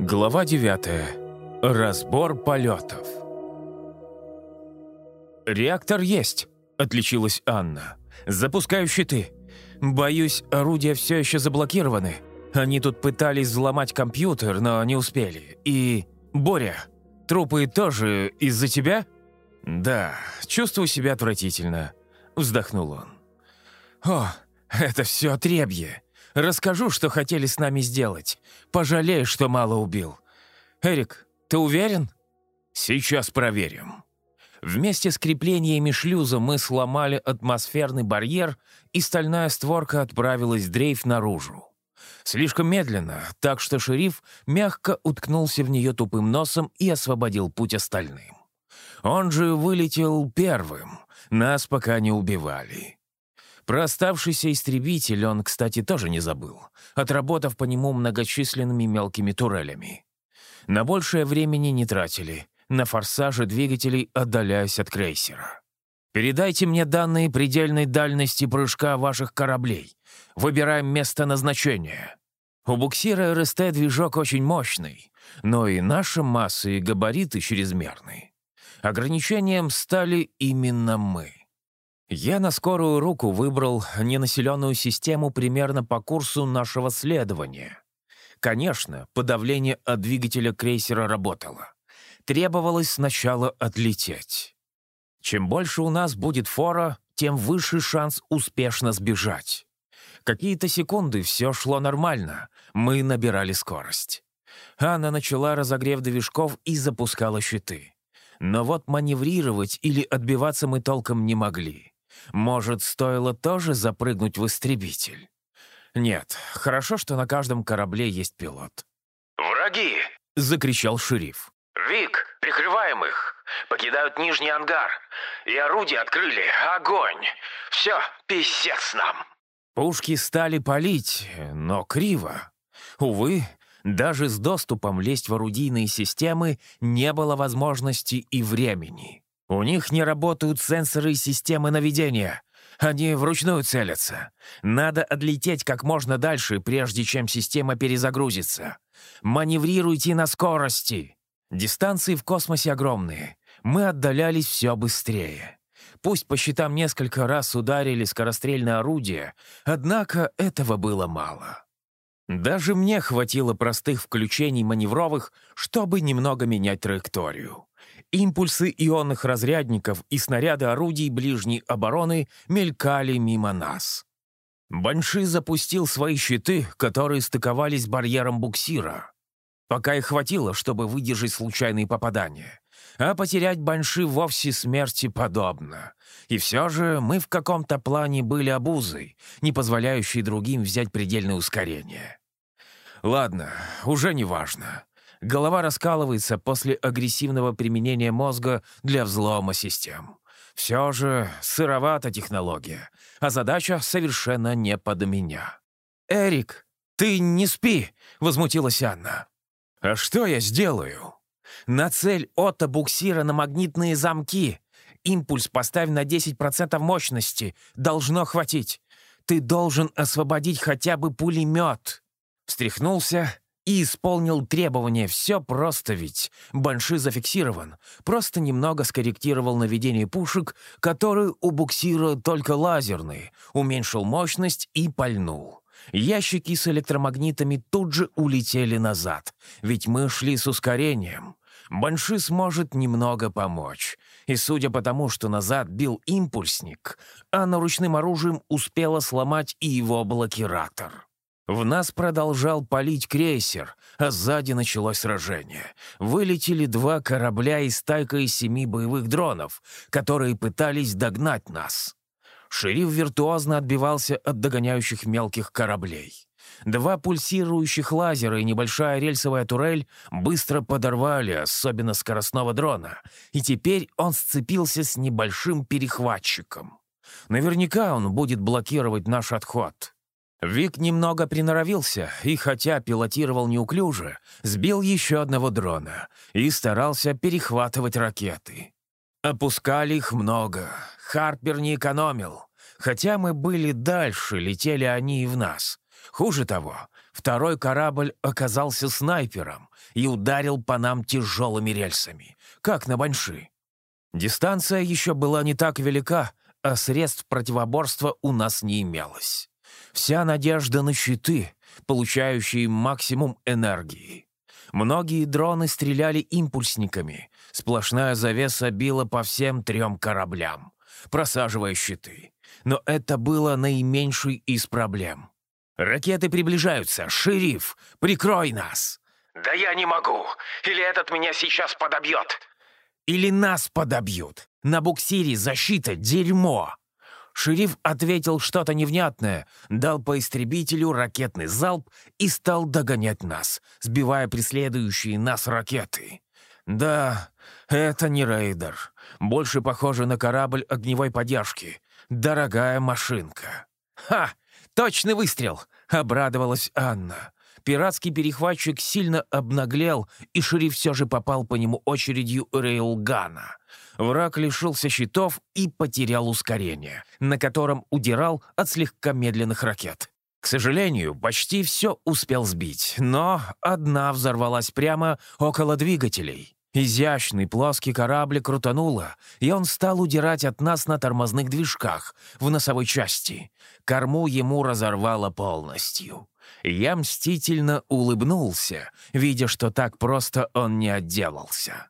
Глава 9. Разбор полетов. «Реактор есть», — отличилась Анна. «Запускаю щиты. Боюсь, орудия все еще заблокированы. Они тут пытались взломать компьютер, но не успели. И... Боря, трупы тоже из-за тебя?» «Да, чувствую себя отвратительно», — вздохнул он. «О, это все отребье. Расскажу, что хотели с нами сделать. Пожалею, что мало убил. Эрик, ты уверен? Сейчас проверим. Вместе с креплениями шлюза мы сломали атмосферный барьер, и стальная створка отправилась дрейф наружу. Слишком медленно, так что шериф мягко уткнулся в нее тупым носом и освободил путь остальным. Он же вылетел первым, нас пока не убивали. Про оставшийся истребитель он, кстати, тоже не забыл, отработав по нему многочисленными мелкими турелями. На большее времени не тратили, на форсаже двигателей отдаляясь от крейсера. «Передайте мне данные предельной дальности прыжка ваших кораблей. Выбираем место назначения». У буксира РСТ движок очень мощный, но и наша масса и габариты чрезмерны. Ограничением стали именно мы. Я на скорую руку выбрал ненаселенную систему примерно по курсу нашего следования. Конечно, подавление от двигателя крейсера работало. Требовалось сначала отлететь. Чем больше у нас будет фора, тем выше шанс успешно сбежать. Какие-то секунды все шло нормально, мы набирали скорость. Анна начала разогрев движков и запускала щиты. Но вот маневрировать или отбиваться мы толком не могли. Может, стоило тоже запрыгнуть в истребитель? Нет, хорошо, что на каждом корабле есть пилот. «Враги!» — закричал шериф. «Вик, прикрываем их! Покидают нижний ангар! И орудия открыли! Огонь! Все, писец нам!» Пушки стали палить, но криво. Увы, даже с доступом лезть в орудийные системы не было возможности и времени. У них не работают сенсоры и системы наведения. Они вручную целятся. Надо отлететь как можно дальше, прежде чем система перезагрузится. Маневрируйте на скорости. Дистанции в космосе огромные. Мы отдалялись все быстрее. Пусть по счетам несколько раз ударили скорострельное орудие, однако этого было мало. Даже мне хватило простых включений маневровых, чтобы немного менять траекторию. Импульсы ионных разрядников и снаряды орудий ближней обороны мелькали мимо нас. Банши запустил свои щиты, которые стыковались барьером буксира. Пока их хватило, чтобы выдержать случайные попадания. А потерять Банши вовсе смерти подобно. И все же мы в каком-то плане были обузой, не позволяющей другим взять предельное ускорение. Ладно, уже не важно. Голова раскалывается после агрессивного применения мозга для взлома систем. Все же сыровата технология, а задача совершенно не под меня. «Эрик, ты не спи!» — возмутилась Анна. «А что я сделаю?» «На цель Отто буксира на магнитные замки. Импульс поставь на 10% мощности. Должно хватить. Ты должен освободить хотя бы пулемет». Встряхнулся и исполнил требования. Все просто ведь. Банши зафиксирован. Просто немного скорректировал наведение пушек, которые у буксира только лазерные, уменьшил мощность и пальнул. Ящики с электромагнитами тут же улетели назад, ведь мы шли с ускорением. Банши сможет немного помочь. И судя по тому, что назад бил импульсник, а наручным оружием успела сломать и его блокиратор. В нас продолжал палить крейсер, а сзади началось сражение. Вылетели два корабля и стайка из семи боевых дронов, которые пытались догнать нас. Шериф виртуозно отбивался от догоняющих мелких кораблей. Два пульсирующих лазера и небольшая рельсовая турель быстро подорвали особенно скоростного дрона, и теперь он сцепился с небольшим перехватчиком. Наверняка он будет блокировать наш отход. Вик немного приноровился и, хотя пилотировал неуклюже, сбил еще одного дрона и старался перехватывать ракеты. Опускали их много, Харпер не экономил. Хотя мы были дальше, летели они и в нас. Хуже того, Второй корабль оказался снайпером и ударил по нам тяжелыми рельсами, как на Банши. Дистанция еще была не так велика, а средств противоборства у нас не имелось. Вся надежда на щиты, получающие максимум энергии. Многие дроны стреляли импульсниками. Сплошная завеса била по всем трем кораблям, просаживая щиты. Но это было наименьшей из проблем. «Ракеты приближаются! Шериф, прикрой нас!» «Да я не могу! Или этот меня сейчас подобьет!» «Или нас подобьют! На буксире защита — дерьмо!» Шериф ответил что-то невнятное, дал по истребителю ракетный залп и стал догонять нас, сбивая преследующие нас ракеты. Да, это не рейдер. Больше похоже на корабль огневой поддержки. Дорогая машинка. «Ха! Точный выстрел!» — обрадовалась Анна. Пиратский перехватчик сильно обнаглел, и шериф все же попал по нему очередью рейлгана. Враг лишился щитов и потерял ускорение, на котором удирал от слегка медленных ракет. К сожалению, почти все успел сбить, но одна взорвалась прямо около двигателей. Изящный плоский корабль крутануло, и он стал удирать от нас на тормозных движках в носовой части. Корму ему разорвало полностью. Я мстительно улыбнулся, видя, что так просто он не отделался.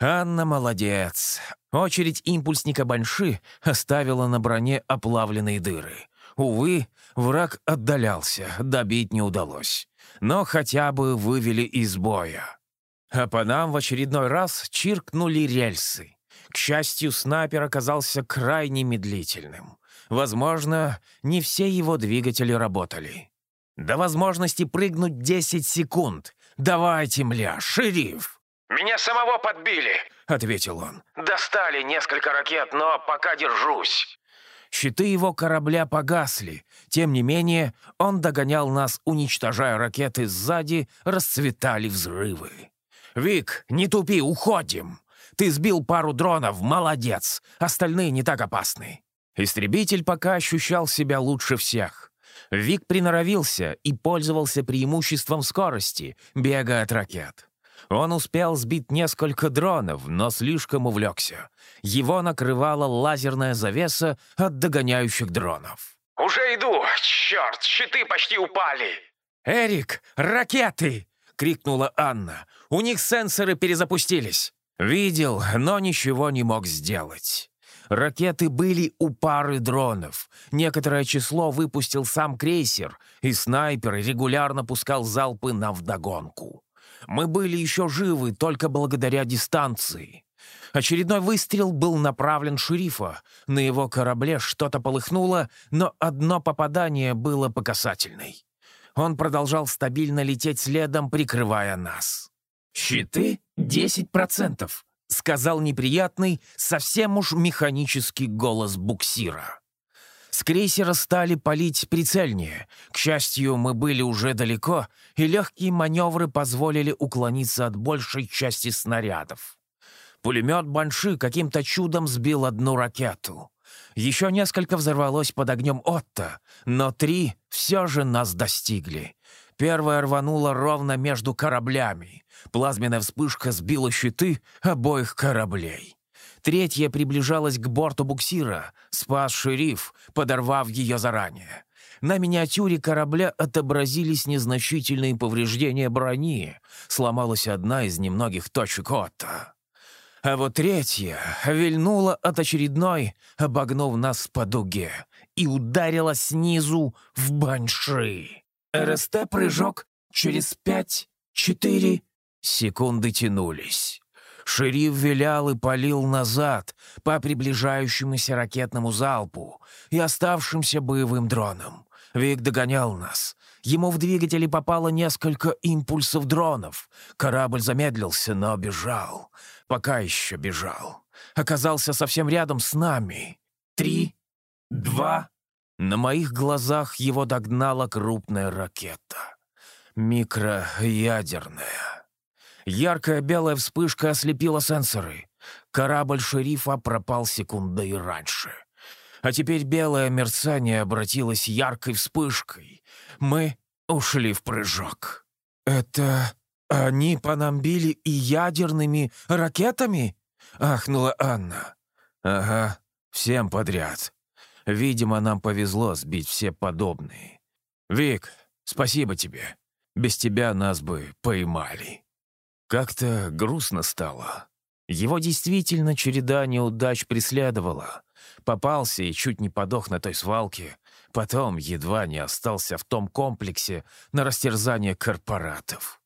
Анна молодец. Очередь импульсника Банши оставила на броне оплавленные дыры. Увы, враг отдалялся, добить не удалось. Но хотя бы вывели из боя. А по нам в очередной раз чиркнули рельсы. К счастью, снайпер оказался крайне медлительным. Возможно, не все его двигатели работали. До возможности прыгнуть 10 секунд. Давайте, мля, шериф! «Меня самого подбили», — ответил он. «Достали несколько ракет, но пока держусь». Щиты его корабля погасли. Тем не менее, он догонял нас, уничтожая ракеты сзади, расцветали взрывы. «Вик, не тупи, уходим! Ты сбил пару дронов, молодец! Остальные не так опасны!» Истребитель пока ощущал себя лучше всех. Вик приноровился и пользовался преимуществом скорости, бега от ракет. Он успел сбить несколько дронов, но слишком увлекся. Его накрывала лазерная завеса от догоняющих дронов. «Уже иду! Черт, щиты почти упали!» «Эрик, ракеты!» — крикнула Анна. «У них сенсоры перезапустились». Видел, но ничего не мог сделать. Ракеты были у пары дронов. Некоторое число выпустил сам крейсер, и снайпер регулярно пускал залпы на вдогонку. Мы были еще живы только благодаря дистанции. Очередной выстрел был направлен шерифа. На его корабле что-то полыхнуло, но одно попадание было по касательной. Он продолжал стабильно лететь следом, прикрывая нас. «Щиты — 10%, — сказал неприятный, совсем уж механический голос буксира. С крейсера стали палить прицельнее. К счастью, мы были уже далеко, и легкие маневры позволили уклониться от большей части снарядов. Пулемет Банши каким-то чудом сбил одну ракету. Еще несколько взорвалось под огнем Отто, но три все же нас достигли. Первая рванула ровно между кораблями. Плазменная вспышка сбила щиты обоих кораблей. Третья приближалась к борту буксира, спас шериф, подорвав ее заранее. На миниатюре корабля отобразились незначительные повреждения брони. Сломалась одна из немногих точек Отто. А вот третья вильнула от очередной, обогнув нас по дуге, и ударила снизу в банши. РСТ-прыжок через пять, четыре... Секунды тянулись. Шериф вилял и палил назад по приближающемуся ракетному залпу и оставшимся боевым дронам. Вик догонял нас. Ему в двигатели попало несколько импульсов дронов. Корабль замедлился, но бежал. Пока еще бежал. Оказался совсем рядом с нами. Три, два... На моих глазах его догнала крупная ракета. Микроядерная. Яркая белая вспышка ослепила сенсоры. Корабль шерифа пропал секундой раньше. А теперь белое мерцание обратилось яркой вспышкой. Мы ушли в прыжок. «Это они по нам били и ядерными ракетами?» — ахнула Анна. «Ага, всем подряд. Видимо, нам повезло сбить все подобные. Вик, спасибо тебе. Без тебя нас бы поймали». Как-то грустно стало. Его действительно череда неудач преследовала. Попался и чуть не подох на той свалке. Потом едва не остался в том комплексе на растерзание корпоратов.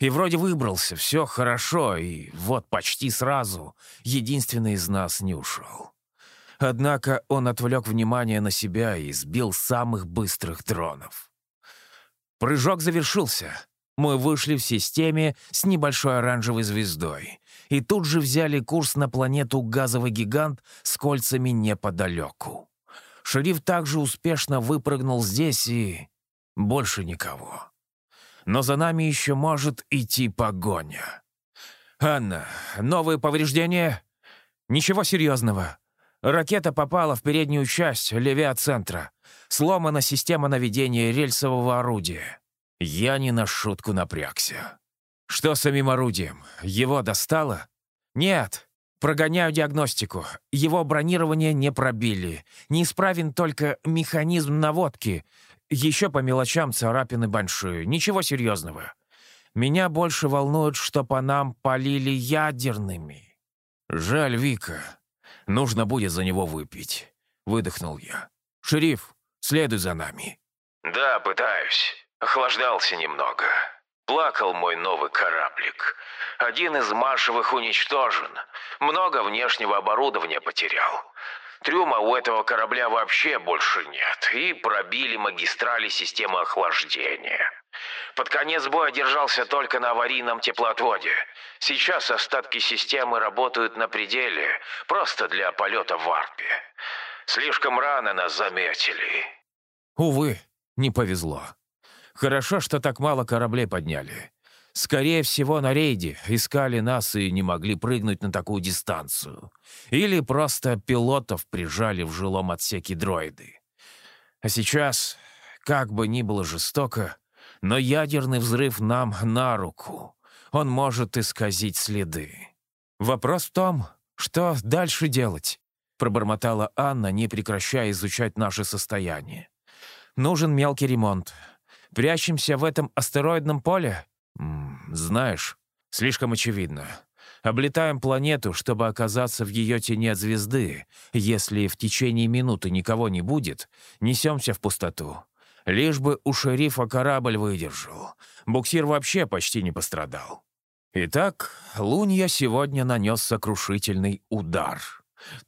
И вроде выбрался, все хорошо, и вот почти сразу единственный из нас не ушел. Однако он отвлек внимание на себя и сбил самых быстрых дронов. Прыжок завершился. Мы вышли в системе с небольшой оранжевой звездой и тут же взяли курс на планету «Газовый гигант» с кольцами неподалеку. Шериф также успешно выпрыгнул здесь и... больше никого. Но за нами еще может идти погоня. «Анна, новые повреждения?» «Ничего серьезного. Ракета попала в переднюю часть левиа-центра. Сломана система наведения рельсового орудия. Я не на шутку напрягся. Что с самим орудием? Его достало? Нет. Прогоняю диагностику. Его бронирование не пробили. Неисправен только механизм наводки. Еще по мелочам царапины большие. Ничего серьезного. Меня больше волнует, что по нам полили ядерными. Жаль Вика. Нужно будет за него выпить. Выдохнул я. «Шериф, следуй за нами». «Да, пытаюсь. Охлаждался немного. Плакал мой новый кораблик. Один из маршевых уничтожен. Много внешнего оборудования потерял. Трюма у этого корабля вообще больше нет. И пробили магистрали системы охлаждения. Под конец боя держался только на аварийном теплоотводе. Сейчас остатки системы работают на пределе, просто для полета в варпе. Слишком рано нас заметили. Увы, не повезло. Хорошо, что так мало кораблей подняли. Скорее всего, на рейде искали нас и не могли прыгнуть на такую дистанцию. Или просто пилотов прижали в жилом отсеке дроиды. А сейчас, как бы ни было жестоко, но ядерный взрыв нам на руку. Он может исказить следы. Вопрос в том, что дальше делать, пробормотала Анна, не прекращая изучать наше состояние. Нужен мелкий ремонт. Прячемся в этом астероидном поле? М знаешь, слишком очевидно. Облетаем планету, чтобы оказаться в ее тени от звезды. Если в течение минуты никого не будет, несемся в пустоту. Лишь бы у шерифа корабль выдержал. Буксир вообще почти не пострадал. Итак, Лунья сегодня нанес сокрушительный удар.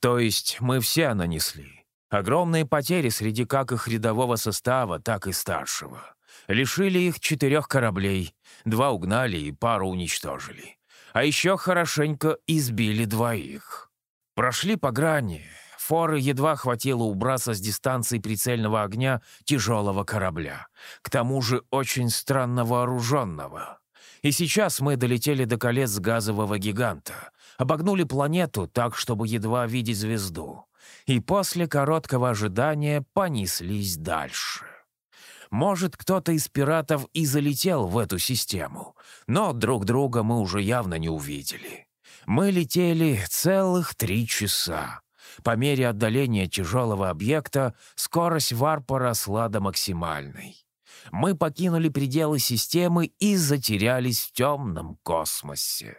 То есть мы все нанесли. Огромные потери среди как их рядового состава, так и старшего. Лишили их четырех кораблей, два угнали и пару уничтожили. А еще хорошенько избили двоих. Прошли по грани, Форы едва хватило убраться с дистанции прицельного огня тяжелого корабля. К тому же очень странно вооруженного. И сейчас мы долетели до колец газового гиганта, обогнули планету так, чтобы едва видеть звезду. И после короткого ожидания понеслись дальше. Может, кто-то из пиратов и залетел в эту систему, но друг друга мы уже явно не увидели. Мы летели целых три часа. По мере отдаления тяжелого объекта скорость варпа росла до максимальной. Мы покинули пределы системы и затерялись в темном космосе.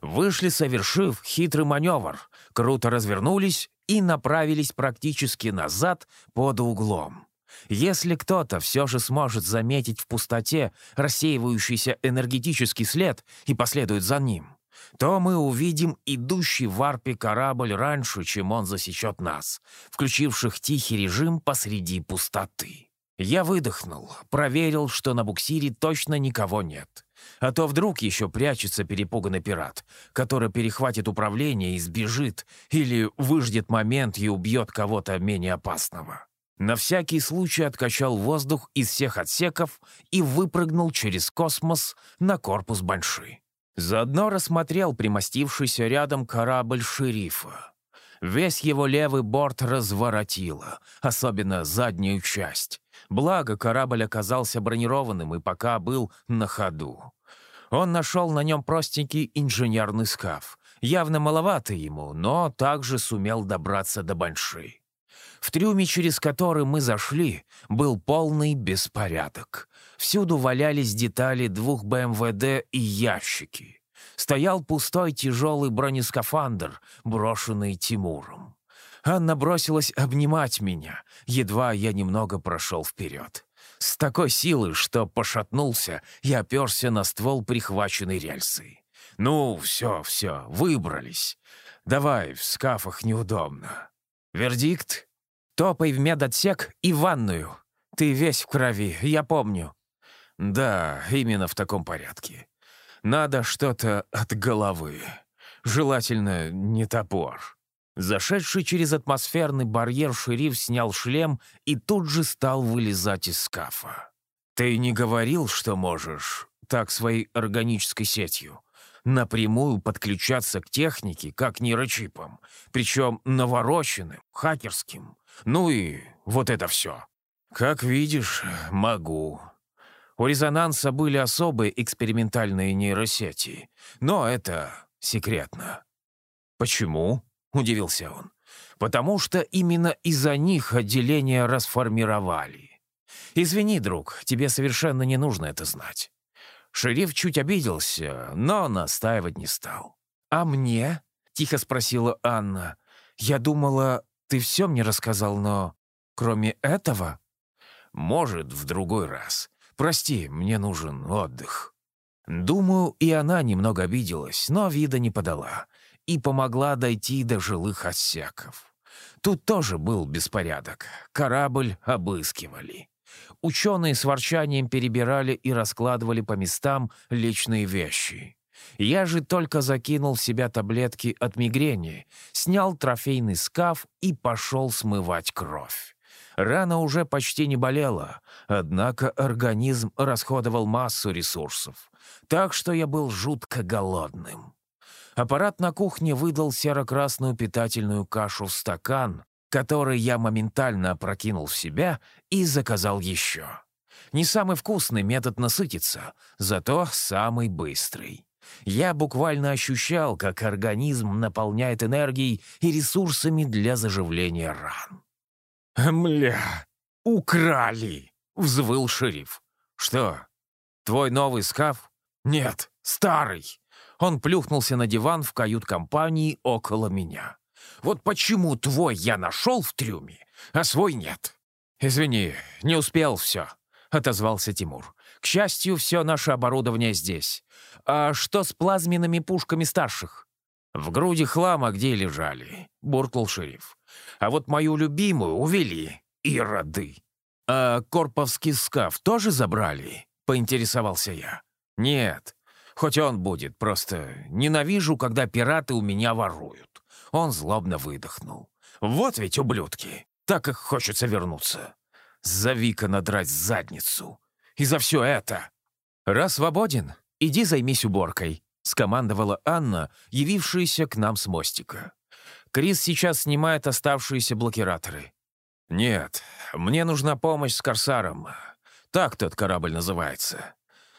Вышли, совершив хитрый маневр, круто развернулись и направились практически назад под углом. Если кто-то все же сможет заметить в пустоте рассеивающийся энергетический след и последует за ним, то мы увидим идущий в арпе корабль раньше, чем он засечет нас, включивших тихий режим посреди пустоты. Я выдохнул, проверил, что на буксире точно никого нет. А то вдруг еще прячется перепуганный пират, который перехватит управление и сбежит, или выждет момент и убьет кого-то менее опасного. На всякий случай откачал воздух из всех отсеков и выпрыгнул через космос на корпус Банши. Заодно рассмотрел примостившийся рядом корабль шерифа. Весь его левый борт разворотило, особенно заднюю часть. Благо, корабль оказался бронированным и пока был на ходу. Он нашел на нем простенький инженерный скаф. Явно маловато ему, но также сумел добраться до Банши. В трюме, через который мы зашли, был полный беспорядок. Всюду валялись детали двух БМВД и ящики. Стоял пустой тяжелый бронескафандр, брошенный Тимуром. Анна бросилась обнимать меня, едва я немного прошел вперед. С такой силой, что пошатнулся и оперся на ствол прихваченной рельсы. «Ну, все, все, выбрались. Давай, в скафах неудобно. Вердикт?» Топай в медотсек и в ванную. Ты весь в крови, я помню». «Да, именно в таком порядке. Надо что-то от головы. Желательно не топор». Зашедший через атмосферный барьер шериф снял шлем и тут же стал вылезать из скафа. «Ты не говорил, что можешь так своей органической сетью напрямую подключаться к технике, как нейрочипам, причем навороченным, хакерским. Ну и вот это все. Как видишь, могу. У резонанса были особые экспериментальные нейросети, но это секретно. «Почему?» — удивился он. «Потому что именно из-за них отделение расформировали. Извини, друг, тебе совершенно не нужно это знать». Шериф чуть обиделся, но настаивать не стал. «А мне?» — тихо спросила Анна. «Я думала, ты все мне рассказал, но кроме этого...» «Может, в другой раз. Прости, мне нужен отдых». Думаю, и она немного обиделась, но вида не подала и помогла дойти до жилых отсеков. Тут тоже был беспорядок. Корабль обыскивали. Ученые с ворчанием перебирали и раскладывали по местам личные вещи. Я же только закинул в себя таблетки от мигрени, снял трофейный скаф и пошел смывать кровь. Рана уже почти не болела, однако организм расходовал массу ресурсов, так что я был жутко голодным. Аппарат на кухне выдал серо-красную питательную кашу в стакан, который я моментально опрокинул в себя и заказал еще. Не самый вкусный метод насытиться, зато самый быстрый. Я буквально ощущал, как организм наполняет энергией и ресурсами для заживления ран. «Мля, украли!» — взвыл шериф. «Что, твой новый скаф?» «Нет, старый!» Он плюхнулся на диван в кают-компании около меня. «Вот почему твой я нашел в трюме, а свой нет?» «Извини, не успел все», — отозвался Тимур. «К счастью, все наше оборудование здесь. А что с плазменными пушками старших?» «В груди хлама где лежали», — буркнул шериф. «А вот мою любимую увели, ироды». «А корповский скаф тоже забрали?» — поинтересовался я. «Нет, хоть он будет, просто ненавижу, когда пираты у меня воруют». Он злобно выдохнул. «Вот ведь ублюдки! Так их хочется вернуться. Зови-ка надрать задницу. И за все это!» «Раз свободен, иди займись уборкой», — скомандовала Анна, явившаяся к нам с мостика. «Крис сейчас снимает оставшиеся блокираторы». «Нет, мне нужна помощь с Корсаром. Так тот корабль называется.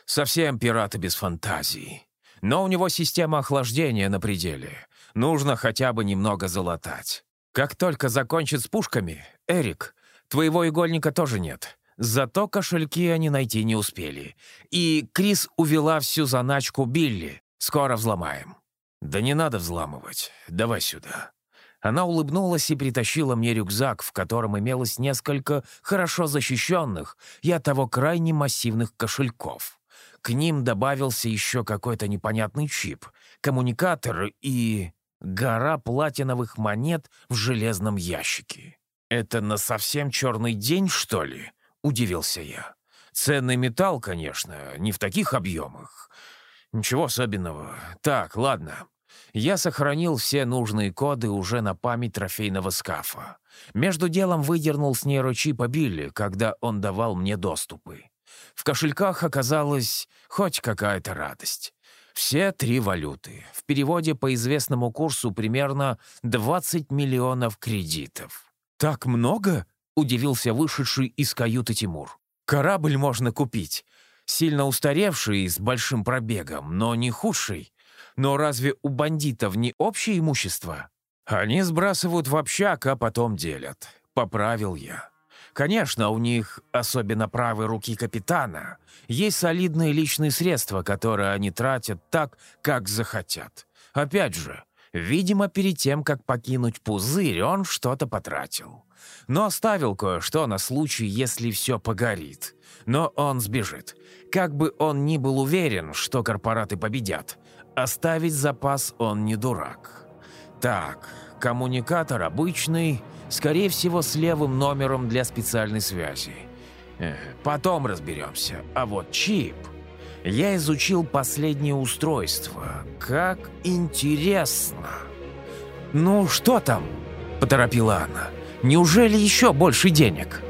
Совсем пираты без фантазии. Но у него система охлаждения на пределе. Нужно хотя бы немного залатать. Как только закончит с пушками, Эрик, твоего игольника тоже нет. Зато кошельки они найти не успели. И Крис увела всю заначку Билли. Скоро взломаем». «Да не надо взламывать. Давай сюда». Она улыбнулась и притащила мне рюкзак, в котором имелось несколько хорошо защищенных и оттого крайне массивных кошельков. К ним добавился еще какой-то непонятный чип, коммуникатор и гора платиновых монет в железном ящике. «Это на совсем черный день, что ли?» — удивился я. «Ценный металл, конечно, не в таких объемах. Ничего особенного. Так, ладно. Я сохранил все нужные коды уже на память трофейного скафа. Между делом выдернул с нейрочипа Билли, когда он давал мне доступы. В кошельках оказалась хоть какая-то радость. Все три валюты. В переводе по известному курсу примерно 20 миллионов кредитов. «Так много?» — удивился вышедший из каюты Тимур. «Корабль можно купить. Сильно устаревший, с большим пробегом, но не худший. Но разве у бандитов не общее имущество? Они сбрасывают в общак, а потом делят. Поправил я. Конечно, у них, особенно правой руки капитана, есть солидные личные средства, которые они тратят так, как захотят. Опять же, видимо, перед тем, как покинуть пузырь, он что-то потратил. Но оставил кое-что на случай, если все погорит. Но он сбежит. Как бы он ни был уверен, что корпораты победят, оставить запас он не дурак. Так, коммуникатор обычный, скорее всего, с левым номером для специальной связи. Потом разберемся. А вот чип... Я изучил последнее устройство. Как интересно. «Ну, что там?» – поторопила она. «Неужели еще больше денег?»